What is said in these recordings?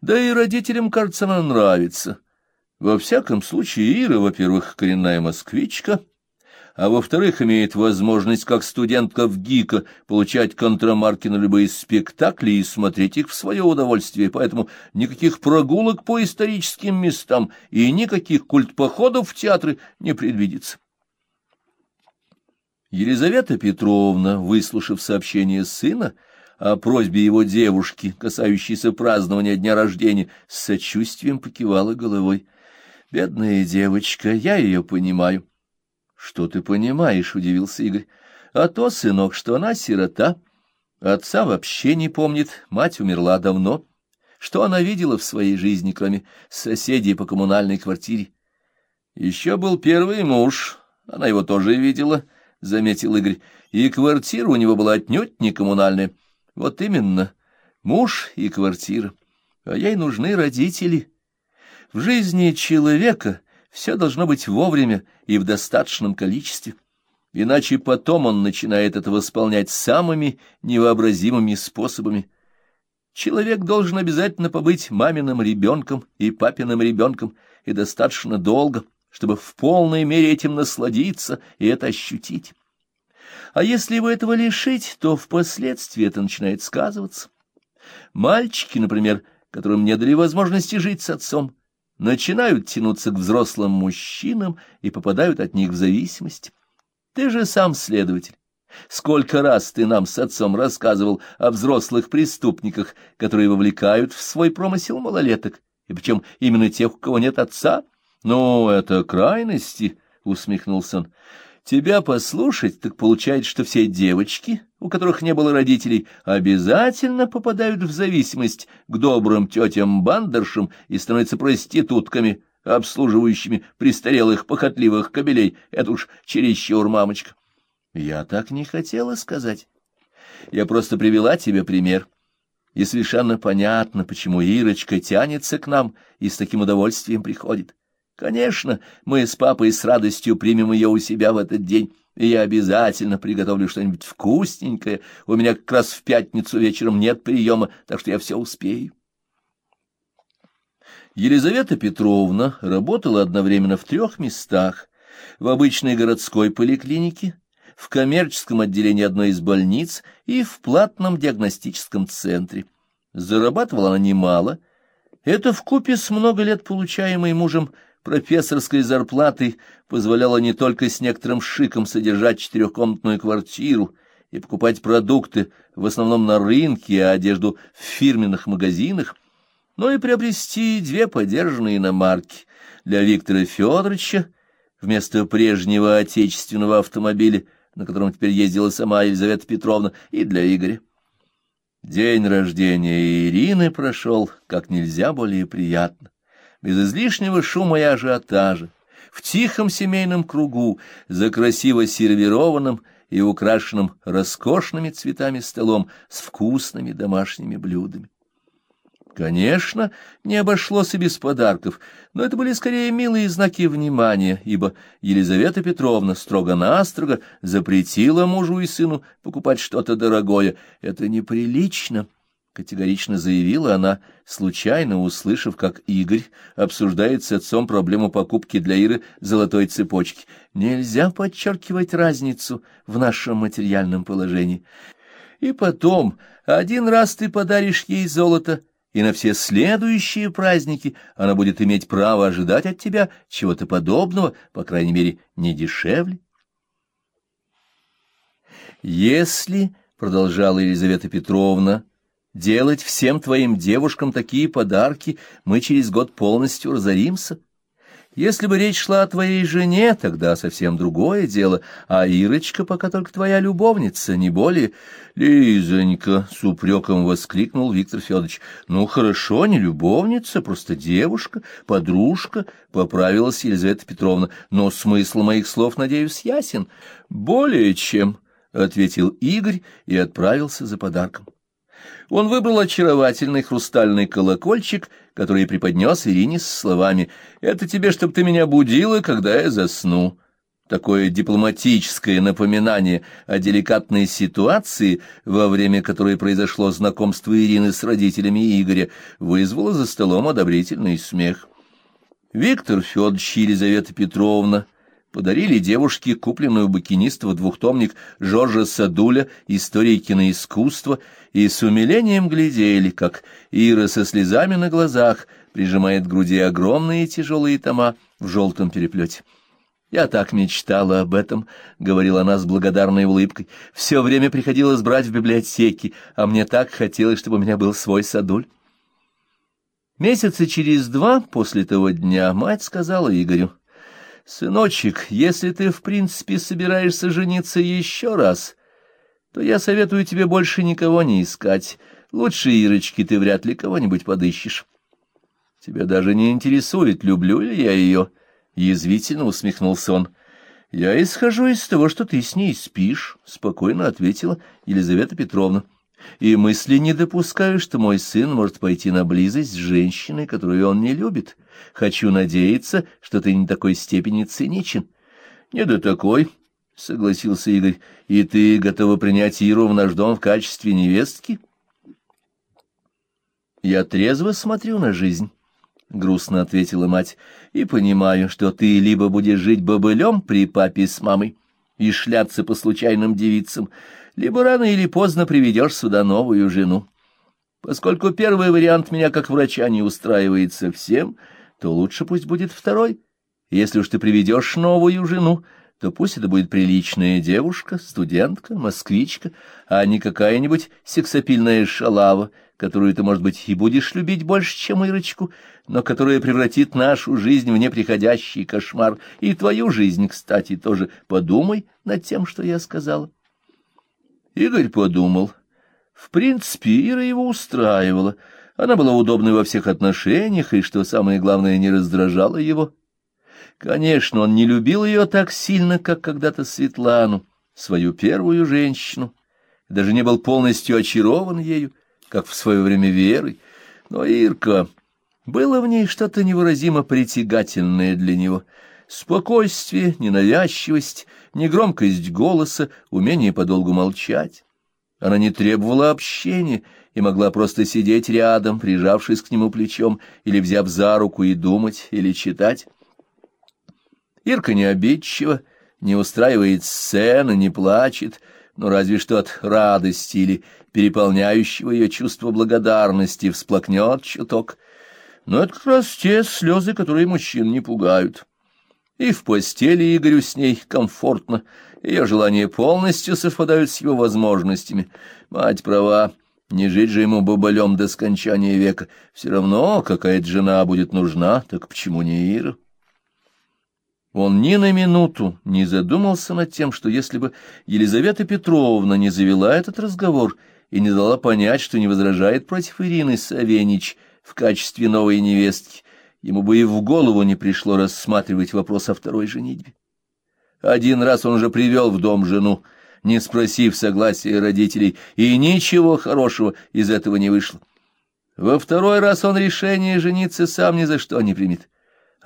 Да и родителям, кажется, она нравится. Во всяком случае, Ира, во-первых, коренная москвичка, а во-вторых, имеет возможность, как студентка в ГИКа, получать контрамарки на любые спектакли и смотреть их в свое удовольствие, поэтому никаких прогулок по историческим местам и никаких культпоходов в театры не предвидится. Елизавета Петровна, выслушав сообщение сына о просьбе его девушки, касающейся празднования дня рождения, с сочувствием покивала головой. «Бедная девочка, я ее понимаю». «Что ты понимаешь?» — удивился Игорь. «А то, сынок, что она сирота, отца вообще не помнит, мать умерла давно. Что она видела в своей жизни, кроме соседей по коммунальной квартире? Еще был первый муж, она его тоже видела». — заметил Игорь, — и квартира у него была отнюдь не коммунальная. Вот именно, муж и квартира. А ей нужны родители. В жизни человека все должно быть вовремя и в достаточном количестве. Иначе потом он начинает это восполнять самыми невообразимыми способами. Человек должен обязательно побыть маминым ребенком и папиным ребенком, и достаточно долго — чтобы в полной мере этим насладиться и это ощутить. А если его этого лишить, то впоследствии это начинает сказываться. Мальчики, например, которым не дали возможности жить с отцом, начинают тянуться к взрослым мужчинам и попадают от них в зависимость. Ты же сам следователь. Сколько раз ты нам с отцом рассказывал о взрослых преступниках, которые вовлекают в свой промысел малолеток, и причем именно тех, у кого нет отца — ну, это крайности, — усмехнулся он. Тебя послушать, так получается, что все девочки, у которых не было родителей, обязательно попадают в зависимость к добрым тетям-бандершам и становятся проститутками, обслуживающими престарелых похотливых кобелей. Это уж чересчур, мамочка. Я так не хотела сказать. Я просто привела тебе пример. И совершенно понятно, почему Ирочка тянется к нам и с таким удовольствием приходит. Конечно, мы с папой с радостью примем ее у себя в этот день, и я обязательно приготовлю что-нибудь вкусненькое. У меня как раз в пятницу вечером нет приема, так что я все успею. Елизавета Петровна работала одновременно в трех местах. В обычной городской поликлинике, в коммерческом отделении одной из больниц и в платном диагностическом центре. Зарабатывала она немало. Это вкупе с много лет получаемой мужем профессорской зарплатой позволяло не только с некоторым шиком содержать четырехкомнатную квартиру и покупать продукты в основном на рынке, а одежду в фирменных магазинах, но и приобрести две подержанные иномарки для Виктора Федоровича вместо прежнего отечественного автомобиля, на котором теперь ездила сама Елизавета Петровна, и для Игоря. День рождения Ирины прошел как нельзя более приятно без излишнего шума и ажиотажа, в тихом семейном кругу, за красиво сервированным и украшенным роскошными цветами столом с вкусными домашними блюдами. Конечно, не обошлось и без подарков, но это были скорее милые знаки внимания, ибо Елизавета Петровна строго-настрого запретила мужу и сыну покупать что-то дорогое. Это неприлично категорично заявила она, случайно услышав, как Игорь обсуждает с отцом проблему покупки для Иры золотой цепочки. Нельзя подчеркивать разницу в нашем материальном положении. И потом, один раз ты подаришь ей золото, и на все следующие праздники она будет иметь право ожидать от тебя чего-то подобного, по крайней мере, не дешевле. Если, — продолжала Елизавета Петровна, — делать всем твоим девушкам такие подарки, мы через год полностью разоримся. Если бы речь шла о твоей жене, тогда совсем другое дело, а Ирочка пока только твоя любовница, не более. Лизонька, — с упреком воскликнул Виктор Федорович, — ну хорошо, не любовница, просто девушка, подружка, — поправилась Елизавета Петровна, но смысл моих слов, надеюсь, ясен. Более чем, — ответил Игорь и отправился за подарком. Он выбрал очаровательный хрустальный колокольчик, который преподнес Ирине с словами «Это тебе, чтобы ты меня будила, когда я засну». такое дипломатическое напоминание о деликатной ситуации, во время которой произошло знакомство Ирины с родителями Игоря, вызвало за столом одобрительный смех. Виктор Федорович Елизавета Петровна подарили девушке купленную букинистого двухтомник Жоржа Садуля «История киноискусства» и с умилением глядели, как Ира со слезами на глазах прижимает к груди огромные тяжелые тома в желтом переплете. «Я так мечтала об этом», — говорила она с благодарной улыбкой. «Все время приходилось брать в библиотеке, а мне так хотелось, чтобы у меня был свой садуль». Месяца через два после того дня мать сказала Игорю, «Сыночек, если ты, в принципе, собираешься жениться еще раз, то я советую тебе больше никого не искать. Лучше Ирочки ты вряд ли кого-нибудь подыщешь. Тебя даже не интересует, люблю ли я ее». Язвительно усмехнулся он. — Я исхожу из того, что ты с ней спишь, — спокойно ответила Елизавета Петровна. — И мысли не допускаю, что мой сын может пойти на близость с женщиной, которую он не любит. Хочу надеяться, что ты не такой степени циничен. — Не до такой, — согласился Игорь. — И ты готова принять Иру в наш дом в качестве невестки? — Я трезво смотрю на жизнь. — грустно ответила мать, — и понимаю, что ты либо будешь жить бобылем при папе с мамой и шляться по случайным девицам, либо рано или поздно приведешь сюда новую жену. Поскольку первый вариант меня как врача не устраивает совсем, то лучше пусть будет второй. Если уж ты приведешь новую жену, то пусть это будет приличная девушка, студентка, москвичка, а не какая-нибудь сексапильная шалава, которую ты, может быть, и будешь любить больше, чем Ирочку, но которая превратит нашу жизнь в неприходящий кошмар, и твою жизнь, кстати, тоже. Подумай над тем, что я сказала. Игорь подумал. В принципе, Ира его устраивала. Она была удобной во всех отношениях, и, что самое главное, не раздражала его. Конечно, он не любил ее так сильно, как когда-то Светлану, свою первую женщину, даже не был полностью очарован ею, как в свое время Верой. Но Ирка... Было в ней что-то невыразимо притягательное для него. Спокойствие, ненавязчивость, негромкость голоса, умение подолгу молчать. Она не требовала общения и могла просто сидеть рядом, прижавшись к нему плечом, или взяв за руку и думать, или читать. Ирка не обидчива, не устраивает сцены, не плачет, но разве что от радости или переполняющего ее чувства благодарности всплакнет чуток. Но это как раз те слезы, которые мужчин не пугают. И в постели Игорю с ней комфортно, ее желания полностью совпадают с его возможностями. Мать права, не жить же ему бобылем до скончания века. Все равно какая-то жена будет нужна, так почему не Ира? Он ни на минуту не задумался над тем, что если бы Елизавета Петровна не завела этот разговор и не дала понять, что не возражает против Ирины Савенич в качестве новой невестки, ему бы и в голову не пришло рассматривать вопрос о второй женитьбе. Один раз он уже привел в дом жену, не спросив согласия родителей, и ничего хорошего из этого не вышло. Во второй раз он решение жениться сам ни за что не примет.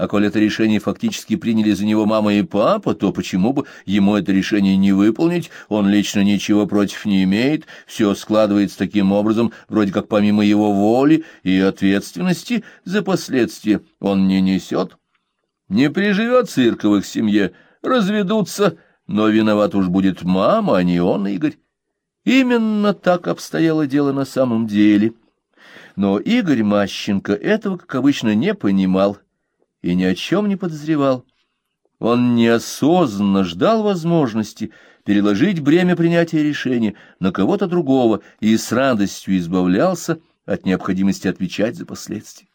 А коль это решение фактически приняли за него мама и папа, то почему бы ему это решение не выполнить? Он лично ничего против не имеет, все складывается таким образом, вроде как помимо его воли и ответственности за последствия он не несет. Не приживет их семье, разведутся, но виноват уж будет мама, а не он, Игорь. Именно так обстояло дело на самом деле. Но Игорь Мащенко этого, как обычно, не понимал и ни о чем не подозревал. Он неосознанно ждал возможности переложить бремя принятия решения на кого-то другого и с радостью избавлялся от необходимости отвечать за последствия.